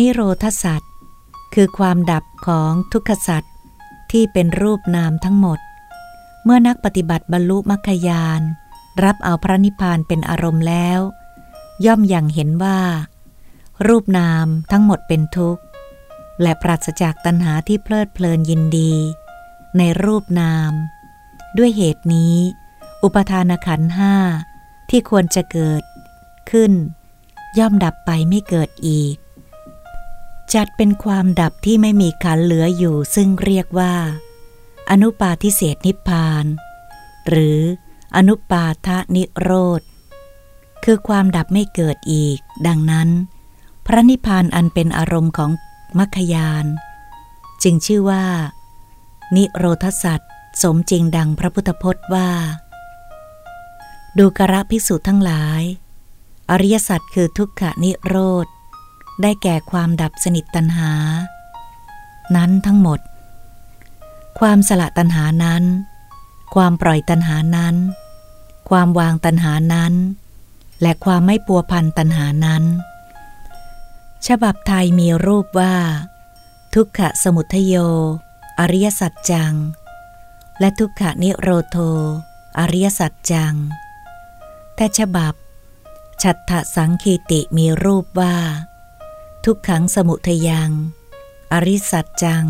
นิโรธสัตว์คือความดับของทุกขสัตว์ที่เป็นรูปนามทั้งหมด เมื่อนักปฏิบัติบรรลุมรรคยาน รับเอาพระนิพพานเป็นอารมณ์แล้ว ย่อมอย่างเห็นว่า รูปนามทั้งหมดเป็นทุกข์ และปราศจากตัณหาที่เพลิดเพลินยินดี ในรูปนาม ด้วยเหตุนี้ อุปทานขันห้าที่ควรจะเกิดขึ้น ย่อมดับไปไม่เกิดอีก จัดเป็นความดับที่ไม่มีขันเหลืออยู่ซึ่งเรียกว่า อนุปาทิเศษนิพพาน หรืออนุปาทะนิโรธ คือความดับไม่เกิดอีก ดังนั้น พระนิพพานอันเป็นอารมณ์ของมัคคยาน จึงชื่อว่า นิโรธสัตว์สมจริงดังพระพุทธพจน์ว่า ดูกระภิกษุทั้งหลาย อริยสัจคือทุกขนิโรธ ได้แก่ความดับสนิทตัณหา นั้นทั้งหมด ความสละตัณหานั้น ความปล่อยตัณหานั้น ความวางตัณหานั้น และความไม่ปัวพันตัณหานั้น ฉบับไทยมีรูปว่า ทุกขสมุทโย อริยสัจจัง และทุกขนิโรโท อริยสัจจัง แต่ฉบับฉัตถสังคีติมีรูปว่า ทุกขังสมุทยัง อริสัจจัง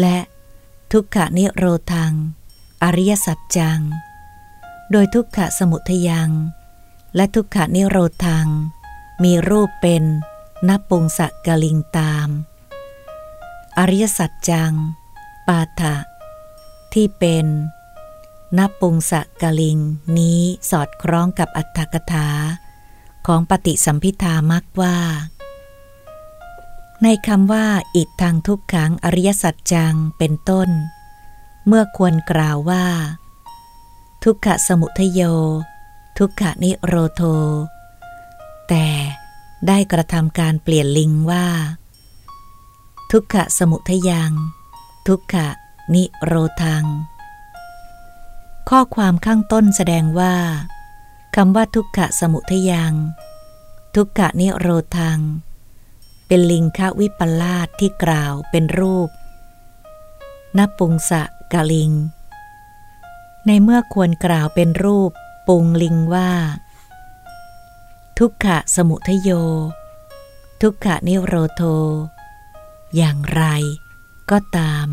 และทุกขะนิโรธัง อริยสัจจัง โดยทุกขะสมุทยัง และทุกขะนิโรธัง มีรูปเป็นนปุงสะกลิงตาม อริยสัจจัง ปาฐะที่เป็นนปุงสะกลิงนี้สอดคล้องกับอัตถกถา ของปฏิสัมพิธามักว่า ในคำว่า อิทางทุกขังอริยสัจจังเป็นต้น เมื่อควรกล่าวว่า ทุกขสมุทโย ทุกขนิโรโท แต่ได้กระทำการเปลี่ยนลิงว่า ทุกขสมุทยัง ทุกขนิโรธัง ข้อความข้างต้นแสดงว่าคำว่าทุกขสมุทยัง ทุกขนิโรธัง เป็นลิงควิปลาสที่กล่าวเป็นรูปนปุงสะกะลิง ในเมื่อควรกล่าวเป็นรูปปุงลิงว่า ทุกขะสมุทโย ทุกขะนิโรโท อย่างไรก็ตาม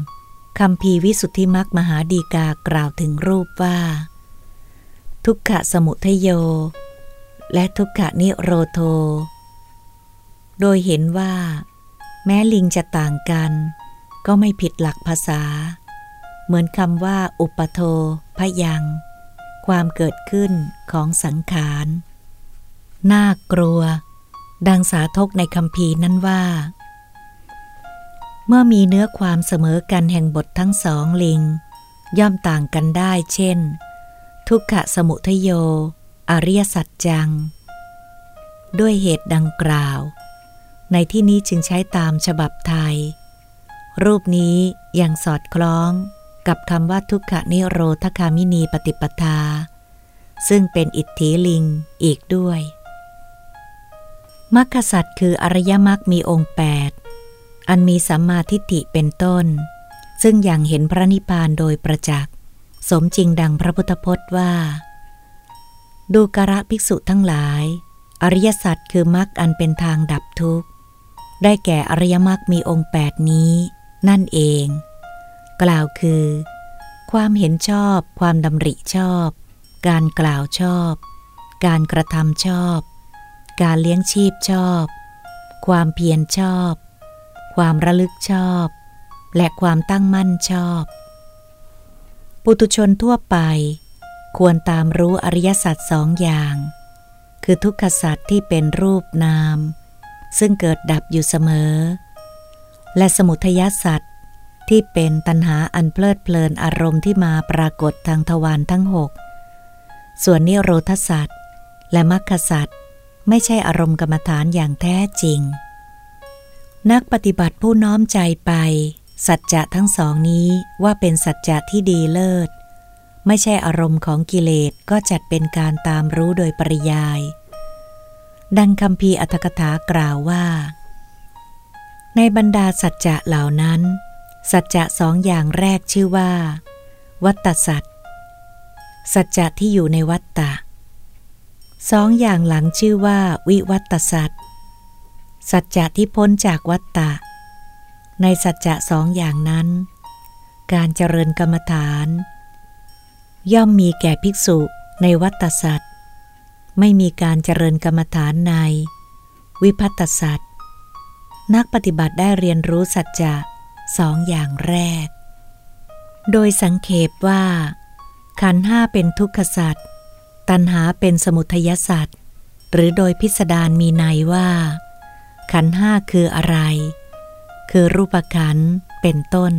คำพีวิสุทธิมักมหาดีกากล่าวถึงรูปว่า ทุกขะสมุทโย และทุกขะนิโรโท โดยเห็นว่า แม้ลิงจะต่างกัน ก็ไม่ผิดหลักภาษา เหมือนคำว่าอุปโทพยัง ความเกิดขึ้นของสังขารน่ากลัว ดังสาทกในคำพีนั้นว่า เมื่อมีเนื้อความเสมอกันแห่งบททั้งสองลิง ย่อมต่างกันได้เช่น ทุกขะสมุทโย อริยสัจจัง ด้วยเหตุดังกล่าว ในที่นี้จึงใช้ตามฉบับไทย รูปนี้ยังสอดคล้องกับคำว่าทุกขนิโรธคามินีปฏิปทา ซึ่งเป็นอิทธิลิงอีกด้วยมรรคสัตว์คืออริยมรรคมีองค์แปดอันมีสัมมาทิฏฐิเป็นต้น ซึ่งอยังเห็นพระนิพพานโดยประจักษ์สมจริงดังพระพุทธพจน์ว่า ดูกระภิกษุทั้งหลาย อริยสัจคือมรรคอันเป็นทางดับทุกข์ ได้แก่อริยมรรคมีองค์แปดนี้ นั่นเอง กล่าวคือ ความเห็นชอบ ความดำริชอบ การกล่าวชอบ การกระทำชอบ การเลี้ยงชีพชอบ ความเพียรชอบ ความระลึกชอบ และความตั้งมั่นชอบ ปุตุชนทั่วไป ควรตามรู้อริยสัจสองอย่าง คือทุกขสัจที่เป็นรูปนาม ซึ่งเกิดดับอยู่เสมอ และสมุทยสัจที่เป็นตัณหาอันเพลิดเพลินอารมณ์ที่มาปรากฏทางทวารทั้งหกส่วนนิโรธสัจและมรรคสัจไม่ใช่อารมณ์กรรมฐานอย่างแท้จริง นักปฏิบัติผู้น้อมใจไป สัจจะทั้งสองนี้ว่าเป็นสัจจะที่ดีเลิศ ไม่ใช่อารมณ์ของกิเลสก็จัดเป็นการตามรู้โดยปริยาย ดังคำพีอัตถกถากล่าวว่า ในบรรดาสัจจะเหล่านั้น สัจจะสองอย่างแรกชื่อว่า วัตตสัจสัจจะที่อยู่ในวัตตะสองอย่างหลังชื่อว่า วิวัตสัจสัจจะที่พ้นจากวัตตะ ในสัจจะสองอย่างนั้น การเจริญกรรมฐาน ย่อมมีแก่ภิกษุในวัตสัจ ไม่มีการเจริญกรรมฐานใน วิพัตสัจนักปฏิบัติได้เรียนรู้สัจจะสองอย่างแรก โดยสังเขปว่า ขันห้าเป็นทุกขสัจตัณหาเป็นสมุทัยสัจหรือโดยพิสดารมีในว่า ขันห้าคืออะไร คือรูปขันเป็นต้น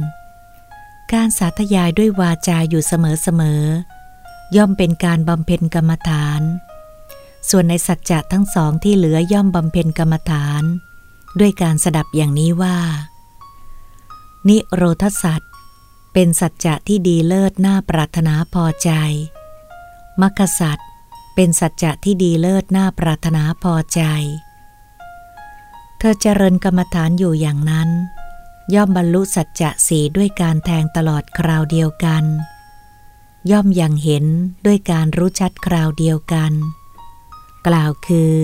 การสาธยายด้วยวาจาอยู่เสมอๆย่อมเป็นการบำเพ็ญกรรมฐาน ส่วนในสัจจะทั้งสองที่เหลือย่อมบำเพ็ญกรรมฐาน ด้วยการสดับอย่างนี้ว่า นิโรธสัตว์เป็นสัจจะที่ดีเลิศน่าปรารถนาพอใจมัคสัตว์เป็นสัจจะที่ดีเลิศน่าปรารถนาพอใจ เธอเจริญกรรมฐานอยู่อย่างนั้น ย่อมบรรลุสัจจะสีด้วยการแทงตลอดคราวเดียวกัน ย่อมยังเห็นด้วยการรู้ชัดคราวเดียวกัน กล่าวคือ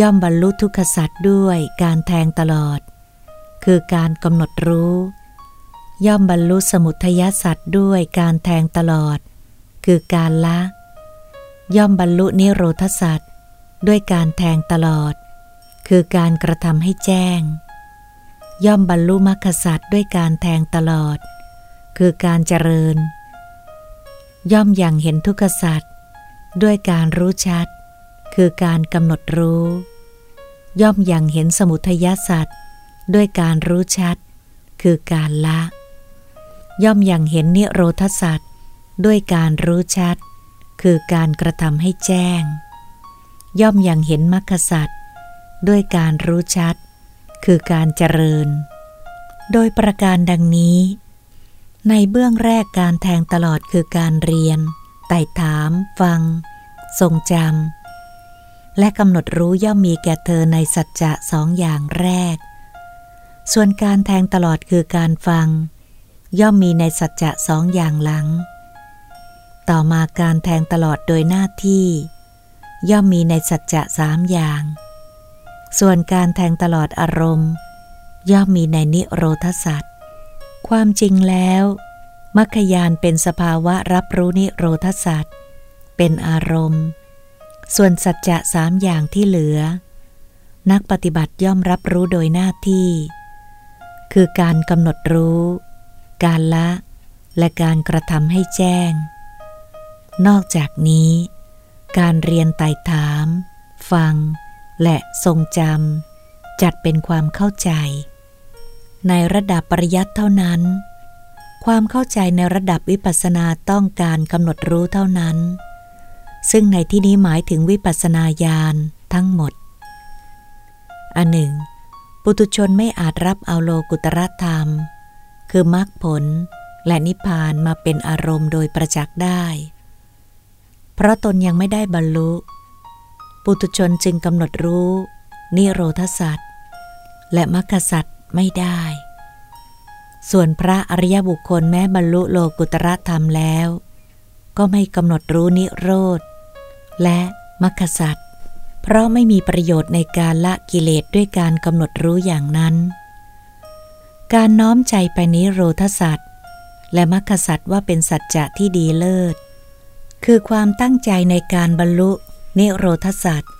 ย่อมบรรลุทุกขสัตว์ด้วยการแทงตลอด คือการกำหนดรู้ ย่อมบรรลุสมุทัยสัตว์ด้วยการแทงตลอด คือการละ ย่อมบรรลุนิโรธสัตว์ด้วยการแทงตลอด คือการกระทำให้แจ้ง ย่อมบรรลุมรรคสัตว์ด้วยการแทงตลอด คือการเจริญ ย่อมอย่างเห็นทุกขสัตว์ด้วยการรู้ชัด คือการกำหนดรู้ ย่อมยังเห็นสมุทัยสัตว์ด้วยการรู้ชัด คือการละ ย่อมยังเห็นนิโรธสัตว์ด้วยการรู้ชัด คือการกระทำให้แจ้ง ย่อมยังเห็นมรรคสัตว์ด้วยการรู้ชัด คือการเจริญ โดยประการดังนี้ ในเบื้องแรกการแทงตลอดคือการเรียน ไต่ถาม ฟัง ทรงจำ และกำหนดรู้ย่อมมีแก่เธอในสัจจะสองอย่างแรก ส่วนการแทงตลอดคือการฟัง ย่อมมีในสัจจะสองอย่างหลัง ต่อมาการแทงตลอดโดยหน้าที่ ย่อมมีในสัจจะสามอย่าง ส่วนการแทงตลอดอารมณ์ ย่อมมีในนิโรธสัตว์ความจริงแล้วมัคคยานเป็นสภาวะรับรู้นิโรธสัตว์เป็นอารมณ์ ส่วนสัจจะสามอย่างที่เหลือ นักปฏิบัติย่อมรับรู้โดยหน้าที่ คือการกำหนดรู้ การละ และการกระทำให้แจ้ง นอกจากนี้ การเรียนไต่ถาม ฟัง และทรงจำจัดเป็นความเข้าใจ ในระดับปริยัติเท่านั้น ความเข้าใจในระดับวิปัสสนาต้องการกำหนดรู้เท่านั้น ซึ่งในที่นี้หมายถึงวิปัสสนาญาณทั้งหมด อันหนึ่ง ปุตุชนไม่อาจรับเอาโลกุตรธรรม คือมรรคผลและนิพพานมาเป็นอารมณ์โดยประจักษ์ได้ เพราะตนยังไม่ได้บรรลุ ปุตุชนจึงกำหนดรู้ นิโรธสัตว์และมรรคสัตว์ไม่ได้ ส่วนพระอริยบุคคลแม้บรรลุโลกุตรธรรมแล้ว ก็ไม่กำหนดรู้นิโรธ และมัคคสัตว์เพราะไม่มีประโยชน์ในการละกิเลสด้วยการกำหนดรู้อย่างนั้น การน้อมใจไปนิโรธสัตว์และมัคคสัตว์ว่าเป็นสัจจะที่ดีเลิศ คือความตั้งใจในการบรรลุนิโรธสัตว์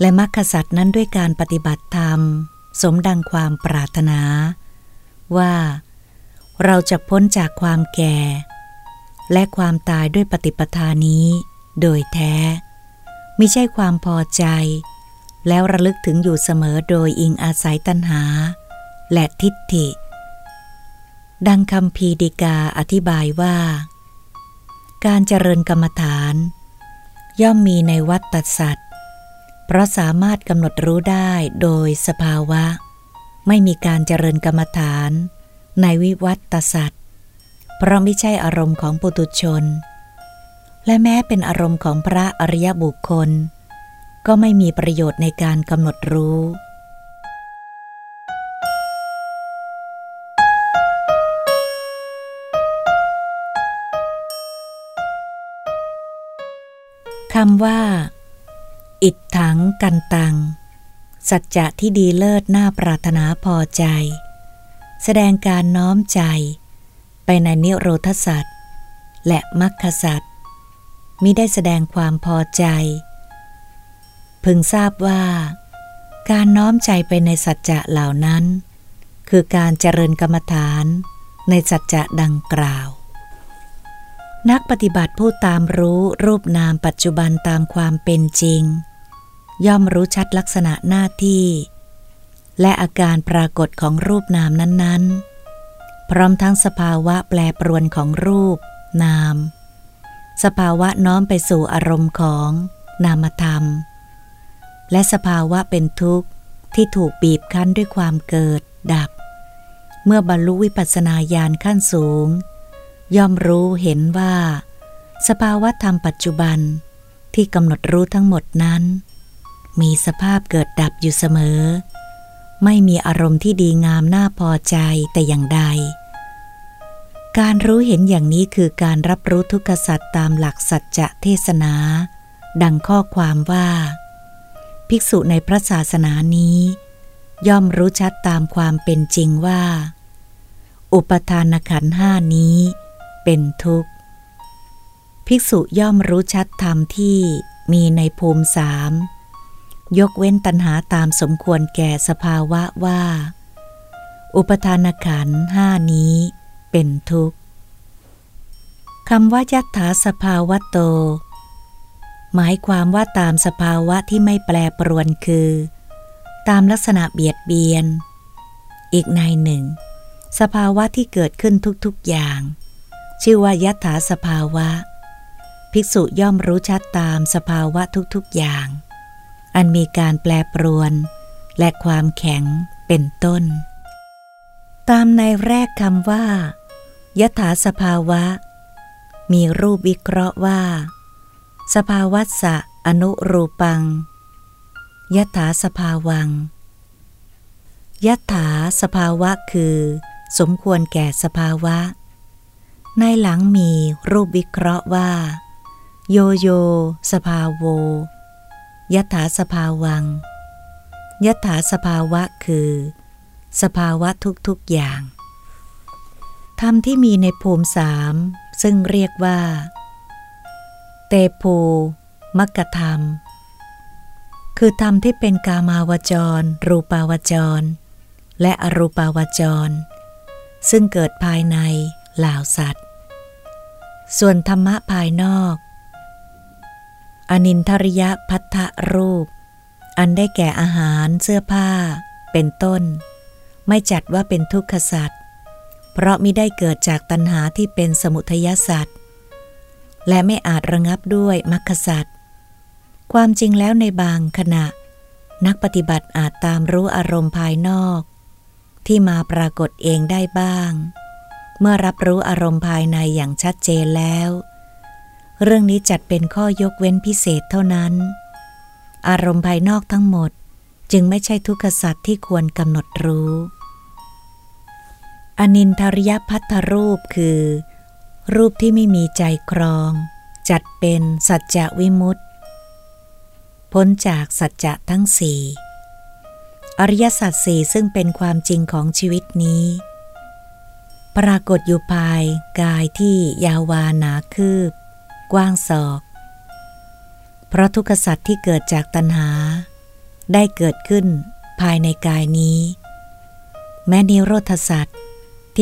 และมัคคสัตว์นั้นด้วยการปฏิบัติธรรม สมดังความปรารถนา ว่า เราจะพ้นจากความแก่ และความตายด้วยปฏิปทานี้ โดยแท้ ไม่ใช่ความพอใจ แล้วระลึกถึงอยู่เสมอโดยอิงอาศัยตัณหา และทิฏฐิ ดังคำพีดิกาอธิบายว่า การเจริญกรรมฐาน ย่อมมีในวัฏตสัตว์ เพราะสามารถกำหนดรู้ได้โดยสภาวะ ไม่มีการเจริญกรรมฐาน ในวิวัตสัตว์ เพราะไม่ใช่อารมณ์ของปุตุชน และแม้เป็นอารมณ์ของพระอริยบุคคล ก็ไม่มีประโยชน์ในการกำหนดรู้ คำว่า อิดถังกันตัง สัจจะที่ดีเลิศน่าปรารถนาพอใจ แสดงการน้อมใจ ไปในนิโรธสัตว์และมรรคสัตว มิได้แสดงความพอใจ พึงทราบว่า การน้อมใจไปในสัจจะเหล่านั้น คือการเจริญกรรมฐานในสัจจะดังกล่าว นักปฏิบัติผู้ตามรู้รูปนามปัจจุบันตามความเป็นจริง ย่อมรู้ชัดลักษณะหน้าที่ และอาการปรากฏของรูปนามนั้น ๆ พร้อมทั้งสภาวะแปรปรวนของรูปนาม สภาวะน้อมไปสู่อารมณ์ของนามธรรม และสภาวะเป็นทุกข์ที่ถูกบีบคั้นด้วยความเกิดดับ เมื่อบรรลุวิปัสสนาญาณขั้นสูง ย่อมรู้เห็นว่า สภาวะธรรมปัจจุบันที่กำหนดรู้ทั้งหมดนั้น มีสภาพเกิดดับอยู่เสมอ ไม่มีอารมณ์ที่ดีงามน่าพอใจแต่อย่างใด การรู้เห็นอย่างนี้คือการรับรู้ทุกขสัตว์ตามหลักสัจจะเทศนา ดังข้อความว่า ภิกษุในพระศาสนานี้ ย่อมรู้ชัดตามความเป็นจริงว่า อุปทานขันห้านี้ เป็นทุกข์ ภิกษุย่อมรู้ชัดธรรมที่มีในภูมิสามยกเว้นตัณหาตามสมควรแก่สภาวะว่า อุปทานขันห้านี้ เป็นทุกข์คำว่ายัตถาสภาวะโต หมายความว่าตามสภาวะที่ไม่แปรปรวนคือ ตามลักษณะเบียดเบียน อีกในหนึ่ง สภาวะที่เกิดขึ้นทุกๆอย่าง ชื่อว่ายัตถาสภาวะ ภิกษุย่อมรู้ชัดตามสภาวะทุกๆอย่าง อันมีการแปลปรวน และความแข็งเป็นต้น ตามในแรกคำว่า ยถาสภาวะ มีรูปวิเคราะห์ว่า สภาวัสะอนุรูปังยถาสภาวังยถาสภาวะคือ สมควรแก่สภาวะ ในหลังมีรูปวิเคราะห์ว่า โยโย สภาโวยถาสภาวังยถาสภาวะคือ สภาวะทุกๆอย่าง ธรรมที่มีในภูมิสามซึ่งเรียกว่า เตภูมกธรรม คือธรรมที่เป็นกามาวจร รูปาวจร และอรูปาวจร ซึ่งเกิดภายในเหล่าสัตว์ ส่วนธรรมะภายนอก อนินทริยพัทธรูป อันได้แก่อาหารเสื้อผ้า เป็นต้น ไม่จัดว่าเป็นทุกขสัตว เพราะมิได้เกิดจากตัณหาที่เป็นสมุทยสัตว์และไม่อาจระงับด้วยมรรคสัตว์ความจริงแล้วในบางขณะ นักปฏิบัติอาจตามรู้อารมณ์ภายนอก ที่มาปรากฏเองได้บ้าง เมื่อรับรู้อารมณ์ภายในอย่างชัดเจนแล้ว เรื่องนี้จัดเป็นข้อยกเว้นพิเศษเท่านั้น อารมณ์ภายนอกทั้งหมดจึงไม่ใช่ทุกขสัตว์ที่ควรกำหนดรู้ อนินทริยพัทธรูปคือ รูปที่ไม่มีใจครอง จัดเป็นสัจจะวิมุตตพ้นจากสัจจะทั้งสี่อริยสัจสี่ซึ่งเป็นความจริงของชีวิตนี้ ปรากฏอยู่ภายกายที่ยาววานาคืบ กว้างศอก เพราะทุกขสัจที่เกิดจากตัณหา ได้เกิดขึ้นภายในกายนี้ แม้นิโรธสัจ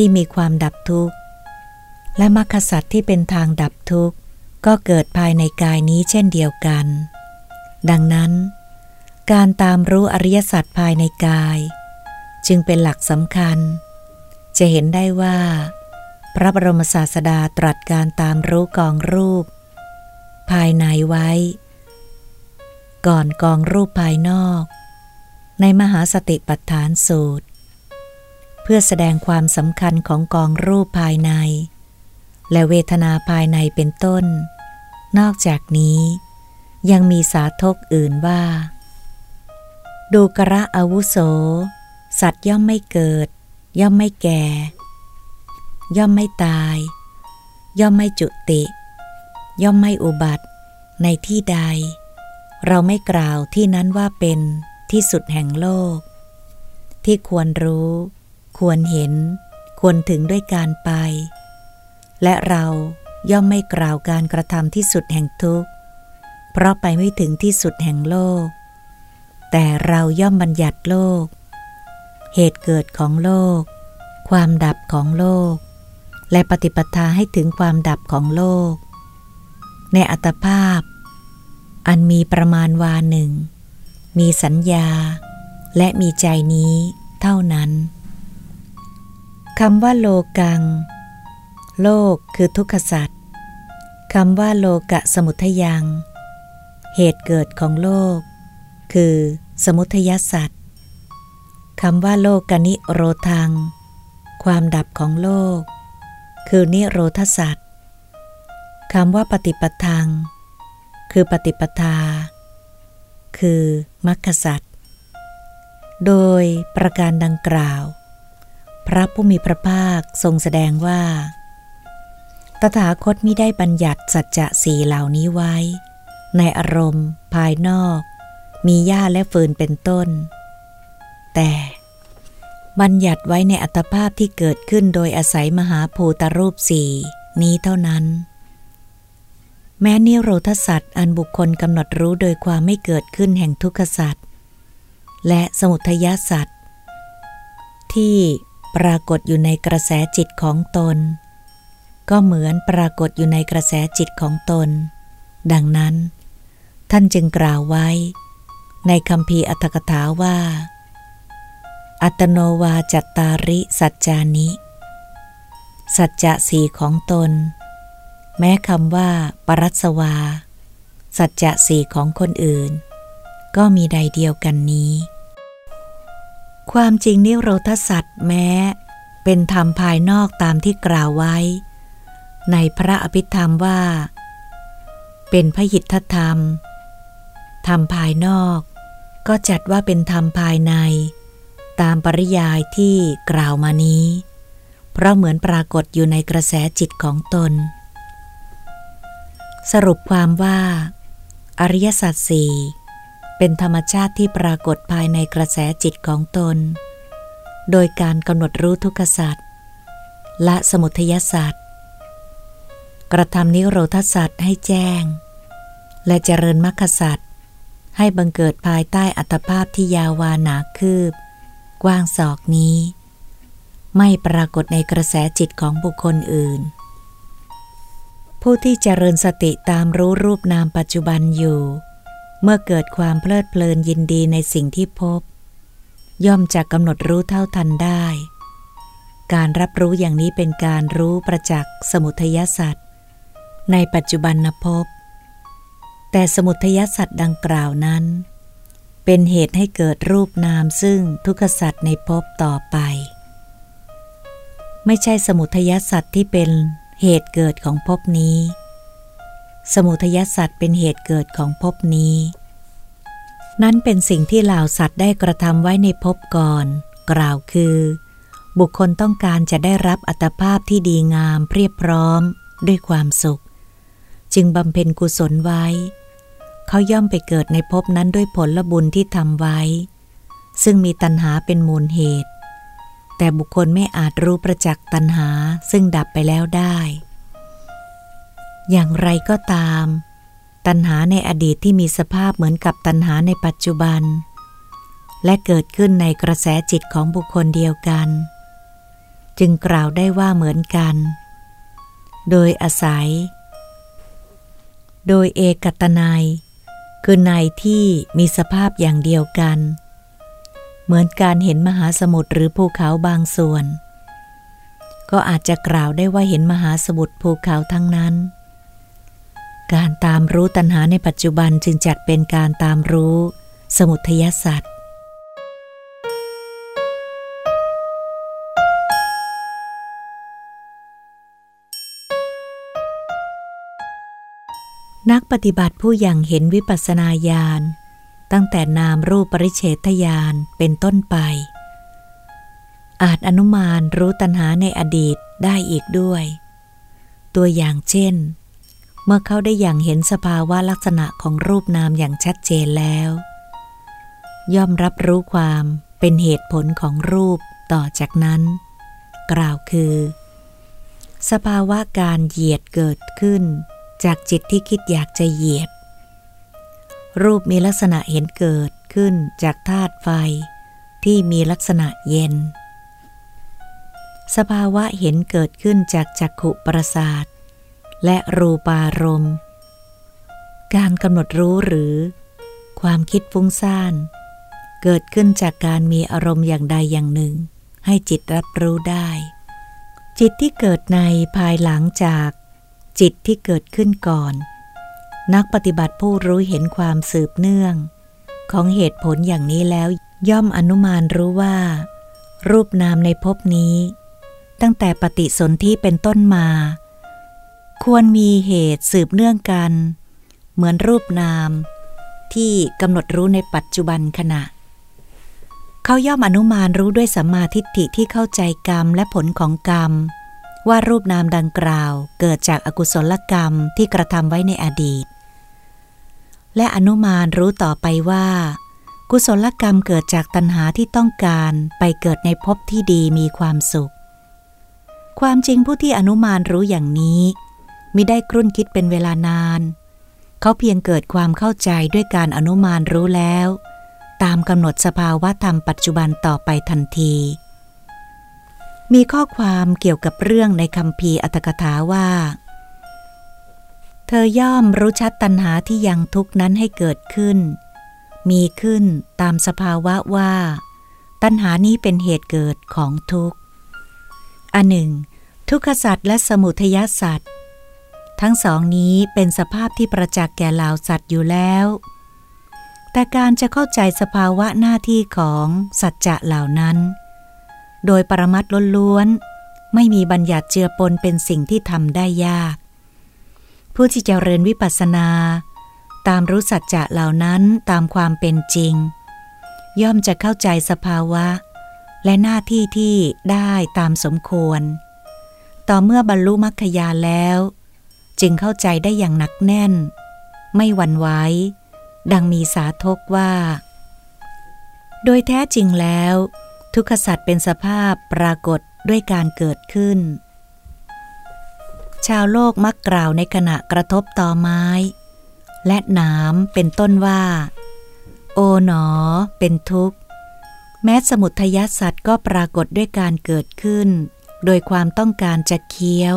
ที่มีความดับทุกข์ และมรรคสัจที่เป็นทางดับทุกข์ ก็เกิดภายในกายนี้เช่นเดียวกัน ดังนั้น การตามรู้อริยสัจภายในกาย จึงเป็นหลักสำคัญ จะเห็นได้ว่า พระบรมศาสดาตรัสการตามรู้กองรูป ภายในไว้ ก่อนกองรูปภายนอก ในมหาสติปัฏฐานสูตร พื่อแสดงความสำคัญของกองรูปภายใน และเวทนาภายในเป็นต้น นอกจากนี้ ยังมีสาทกอื่นว่า ดูกระอาวุโส สัตว์ย่อมไม่เกิด ย่อมไม่แก่ ย่อมไม่ตาย ย่อมไม่จุติ ย่อมไม่อุบัติ ในที่ใด เราไม่กล่าวที่นั้นว่าเป็นที่สุดแห่งโลก ที่ควรรู้ ควรเห็น ควรถึงด้วยการไป และเราย่อมไม่กล่าวการกระทำที่สุดแห่งทุกข์ เพราะไปไม่ถึงที่สุดแห่งโลก แต่เราย่อมบัญญัติโลก เหตุเกิดของโลก ความดับของโลก และปฏิปทาให้ถึงความดับของโลก ในอัตภาพ อันมีประมาณวาหนึ่ง มีสัญญา และมีใจนี้เท่านั้น คำว่าโลกัง โลกคือทุกขสัตว์คำว่าโลกะสมุทยัง เหตุเกิดของโลก คือสมุทยสัตว์คำว่าโลกนิโรธัง ความดับของโลก คือนิโรธสัตว์คำว่าปฏิปทัง คือปฏิปทา คือมรรคสัตว์โดยประการดังกล่าว พระผู้มีพระภาคทรงแสดงว่า ตถาคตมิได้บัญญัติสัจจะสีเหล่านี้ไว้ ในอารมณ์ ภายนอก มีหญ้าและฟืนเป็นต้น แต่บัญญัติไว้ในอัตภาพที่เกิดขึ้นโดยอาศัยมหาภูตรูปสี่นี้เท่านั้น แม้นิโรธสัตว์อันบุคคลกำหนดรู้โดยความไม่เกิดขึ้นแห่งทุกขสัตว์และสมุทยสัตว์ที่ ปรากฏอยู่ในกระแสจิตของตน ก็เหมือนปรากฏอยู่ในกระแสจิตของตน ดังนั้น ท่านจึงกล่าวไว้ ในคำพีอัตถกถาว่า อัตโนวาจัตตาริสัจจานิ สัจจะสีของตน แม้คำว่าปรัสวา สัจจะสีของคนอื่น ก็มีใดเดียวกันนี้ ความจริงนิโรธสัตว์แม้ เป็นธรรมภายนอกตามที่กล่าวไว้ ในพระอภิธรรมว่า เป็นพหิทธธรรม ธรรมภายนอก ก็จัดว่าเป็นธรรมภายใน ตามปริยายที่กล่าวมานี้ เพราะเหมือนปรากฏอยู่ในกระแสจิตของตน สรุปความว่า อริยสัจสี่ เป็นธรรมชาติที่ปรากฏภายในกระแสจิตของตน โดยการกำหนดรู้ทุกขสัจและสมุทยสัจกระทำนิโรธสัตว์ให้แจ้ง และเจริญมรรคสัตว์ให้บังเกิดภายใต้อัตภาพที่ยาวานาคืบ กว้างศอกนี้ ไม่ปรากฏในกระแสจิตของบุคคลอื่น ผู้ที่เจริญสติตามรู้รูปนามปัจจุบันอยู่ เมื่อเกิดความเพลิดเพลินยินดีในสิ่งที่พบ ย่อมจะกำหนดรู้เท่าทันได้ การรับรู้อย่างนี้เป็นการรู้ประจักษ์สมุทยสัตว์ในปัจจุบันนภพ แต่สมุทยสัตว์ดังกล่าวนั้น เป็นเหตุให้เกิดรูปนามซึ่งทุกขสัตว์ในภพต่อไป ไม่ใช่สมุทยสัตว์ที่เป็นเหตุเกิดของภพนี้ สมุทยสัตว์เป็นเหตุเกิดของภพนี้ นั้นเป็นสิ่งที่เหล่าสัตว์ได้กระทำไว้ในภพก่อน กล่าวคือ บุคคลต้องการจะได้รับอัตภาพที่ดีงามเพียบพร้อมด้วยความสุข จึงบำเพ็ญกุศลไว้ เขาย่อมไปเกิดในภพนั้นด้วยผลบุญที่ทำไว้ ซึ่งมีตัณหาเป็นมูลเหตุ แต่บุคคลไม่อาจรู้ประจักษ์ตัณหาซึ่งดับไปแล้วได้ อย่างไรก็ตาม ตัณหาในอดีตที่มีสภาพเหมือนกับตัณหาในปัจจุบัน และเกิดขึ้นในกระแสจิตของบุคคลเดียวกัน จึงกล่าวได้ว่าเหมือนกัน โดยอาศัย โดยเอกตนายคือในที่มีสภาพอย่างเดียวกัน เหมือนการเห็นมหาสมุทรหรือภูเขาบางส่วน ก็อาจจะกล่าวได้ว่าเห็นมหาสมุทรภูเขาทั้งนั้น การตามรู้ตัณหาในปัจจุบันจึงจัดเป็นการตามรู้ สมุทยสัตว์นักปฏิบัติผู้ยังเห็นวิปัสสนาญาณตั้งแต่นามรูปปริเฉทญาณเป็นต้นไป อาจอนุมานรู้ตัณหาในอดีตได้อีกด้วย ตัวอย่างเช่น เมื่อเขาได้อย่างเห็นสภาวะลักษณะของรูปนามอย่างชัดเจนแล้ว ย่อมรับรู้ความเป็นเหตุผลของรูปต่อจากนั้น กล่าวคือ สภาวะการเหยียดเกิดขึ้น จากจิตที่คิดอยากจะเหยียด รูปมีลักษณะเห็นเกิดขึ้นจากธาตุไฟที่มีลักษณะเย็น สภาวะเห็นเกิดขึ้นจากจักขุประสาท และรูปารมณ์ การกำหนดรู้หรือ ความคิดฟุ้งซ่าน เกิดขึ้นจากการมีอารมณ์อย่างใดอย่างหนึ่ง ให้จิตรับรู้ได้ จิตที่เกิดในภายหลังจาก จิตที่เกิดขึ้นก่อน นักปฏิบัติผู้รู้เห็นความสืบเนื่อง ของเหตุผลอย่างนี้แล้วย่อมอนุมานรู้ว่า รูปนามในภพนี้ ตั้งแต่ปฏิสนธิเป็นต้นมา ควรมีเหตุสืบเนื่องกัน เหมือนรูปนาม ที่กำหนดรู้ในปัจจุบันขณะ เขาย่อมอนุมานรู้ด้วยสัมมาทิฏฐิที่เข้าใจกรรมและผลของกรรม ว่ารูปนามดังกล่าวเกิดจากอากุศลกรรมที่กระทำไว้ในอดีต และอนุมานรู้ต่อไปว่า กุศลกรรมเกิดจากตัณหาที่ต้องการไปเกิดในภพที่ดีมีความสุข ความจริงผู้ที่อนุมานรู้อย่างนี้ มิได้ครุ่นคิดเป็นเวลานาน เขาเพียงเกิดความเข้าใจด้วยการอนุมานรู้แล้ว ตามกำหนดสภาวะธรรมปัจจุบันต่อไปทันที มีข้อความเกี่ยวกับเรื่องในคำพีอัตถกถาว่า เธอย่อมรู้ชัดตัณหาที่ยังทุกนั้นให้เกิดขึ้น มีขึ้นตามสภาวะว่า ตัณหานี้เป็นเหตุเกิดของทุกข์อันหนึ่ง ทุกขสัตว์และสมุทยสัตว์ ทั้งสองนี้เป็นสภาพที่ประจักษ์แก่เหล่าสัตว์อยู่แล้ว แต่การจะเข้าใจสภาวะหน้าที่ของสัจจะเหล่านั้น โดยปรมัตล้วนๆไม่มีบัญญัติเจือปนเป็นสิ่งที่ทำได้ยาก ผู้ที่จเจริญวิปัสสนา ตามรู้สัจจะเหล่านั้นตามความเป็นจริง ย่อมจะเข้าใจสภาวะ และหน้าที่ที่ได้ตามสมควร ต่อเมื่อบรรลุมรรคญาแล้ว จึงเข้าใจได้อย่างหนักแน่น ไม่หวั่นไหวดังมีสาทกว่า โดยแท้จริงแล้ว ทุกขสัตว์เป็นสภาพปรากฏด้วยการเกิดขึ้น ชาวโลกมักกล่าวในขณะกระทบต่อไม้ และหน้ำเป็นต้นว่า โอ๋หนอ เป็นทุกข์ แม้สมุทยสัตว์ก็ปรากฏด้วยการเกิดขึ้น โดยความต้องการจะเคี้ยว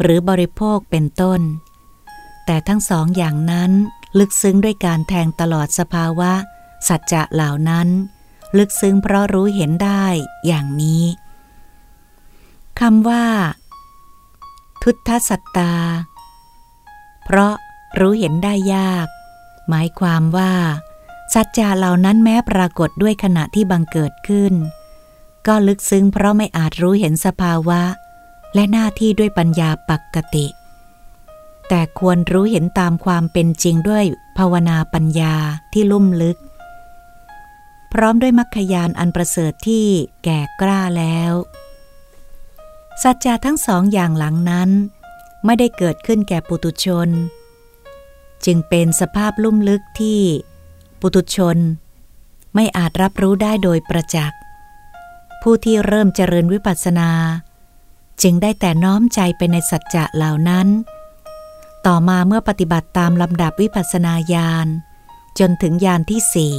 หรือบริโภคเป็นต้น แต่ทั้งสองอย่างนั้นลึกซึ้งด้วยการแทงตลอดสภาวะ สัจจะเหล่านั้น ลึกซึ้งเพราะรู้เห็นได้อย่างนี้คำว่า ทุตทสัตตา เพราะรู้เห็นได้ยาก หมายความว่า สัจจะเหล่านั้นแม้ปรากฏด้วยขณะที่บังเกิดขึ้น ก็ลึกซึ้งเพราะไม่อาจรู้เห็นสภาวะ และหน้าที่ด้วยปัญญาปกติ แต่ควรรู้เห็นตามความเป็นจริงด้วยภาวนาปัญญาที่ลุ่มลึก พร้อมด้วยมรรคยานอันประเสริฐที่แก่กล้าแล้ว สัจจะทั้งสองอย่างหลังนั้น ไม่ได้เกิดขึ้นแก่ปุตุชน จึงเป็นสภาพลุ่มลึกที่ปุตุชน ไม่อาจรับรู้ได้โดยประจักษ์ผู้ที่เริ่มเจริญวิปัสสนา จึงได้แต่น้อมใจไปในสัจจะเหล่านั้น ต่อมาเมื่อปฏิบัติตามลำดับวิปัสสนาญาณจนถึงญาณที่สี่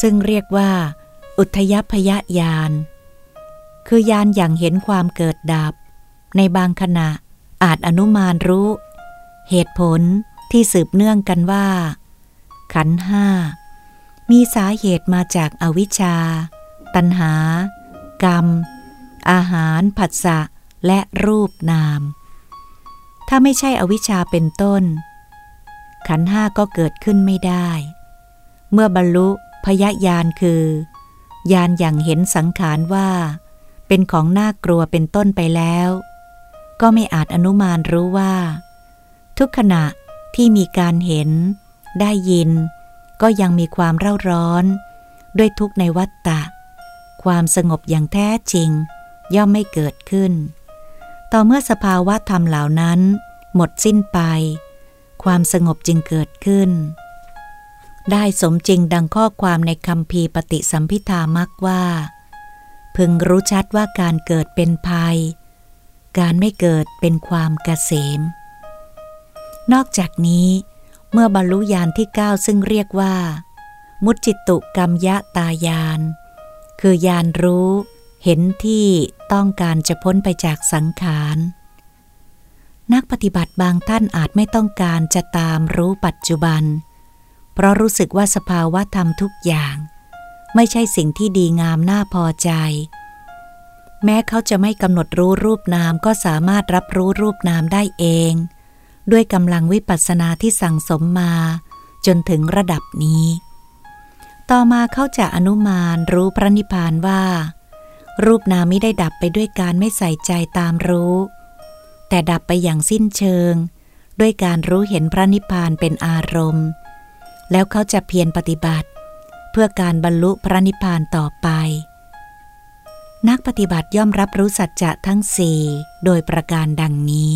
ซึ่งเรียกว่า อุทยพยญาณคือญาณอย่างเห็นความเกิดดับ ในบางขณะอาจอนุมานรู้ เหตุผลที่สืบเนื่องกันว่า ขันห้า มีสาเหตุมาจากอวิชชา ตัณหา กรรม อาหาร ผัสสะ และรูปนาม ถ้าไม่ใช่อวิชชาเป็นต้น ขันห้าก็เกิดขึ้นไม่ได้ เมื่อบรรลุพยญาณคือ ญาณอย่างเห็นสังขารว่า เป็นของน่ากลัวเป็นต้นไปแล้ว ก็ไม่อาจอนุมานรู้ว่า ทุกขณะที่มีการเห็น ได้ยิน ก็ยังมีความเร่าร้อน ด้วยทุกในวัฏฏะความสงบอย่างแท้จริง ย่อมไม่เกิดขึ้น ต่อเมื่อสภาวะธรรมเหล่านั้น หมดสิ้นไป ความสงบจึงเกิดขึ้น ได้สมจริงดังข้อความในคำพีปฏิสัมพิธามักว่า พึงรู้ชัดว่าการเกิดเป็นภัย การไม่เกิดเป็นความเกษม นอกจากนี้เมื่อบรรลุญาณที่เก้าซึ่งเรียกว่า มุจิตุกรรมยะตายาน คือญาณรู้ เห็นที่ต้องการจะพ้นไปจากสังขาร นักปฏิบัติบางท่านอาจไม่ต้องการจะตามรู้ปัจจุบัน เพราะรู้สึกว่าสภาวะธรรมทุกอย่าง ไม่ใช่สิ่งที่ดีงามน่าพอใจ แม้เขาจะไม่กำหนดรู้รูปนามก็สามารถรับรู้รูปนามได้เอง ด้วยกำลังวิปัสสนาที่สั่งสมมา จนถึงระดับนี้ ต่อมาเขาจะอนุมานรู้พระนิพพานว่า รูปนามไม่ได้ดับไปด้วยการไม่ใส่ใจตามรู้ แต่ดับไปอย่างสิ้นเชิง ด้วยการรู้เห็นพระนิพพานเป็นอารมณ์ แล้วเขาจะเพียรปฏิบัติ เพื่อการบรรลุพระนิพพานต่อไป นักปฏิบัติย่อมรับรู้สัจจะทั้งสี่โดยประการดังนี้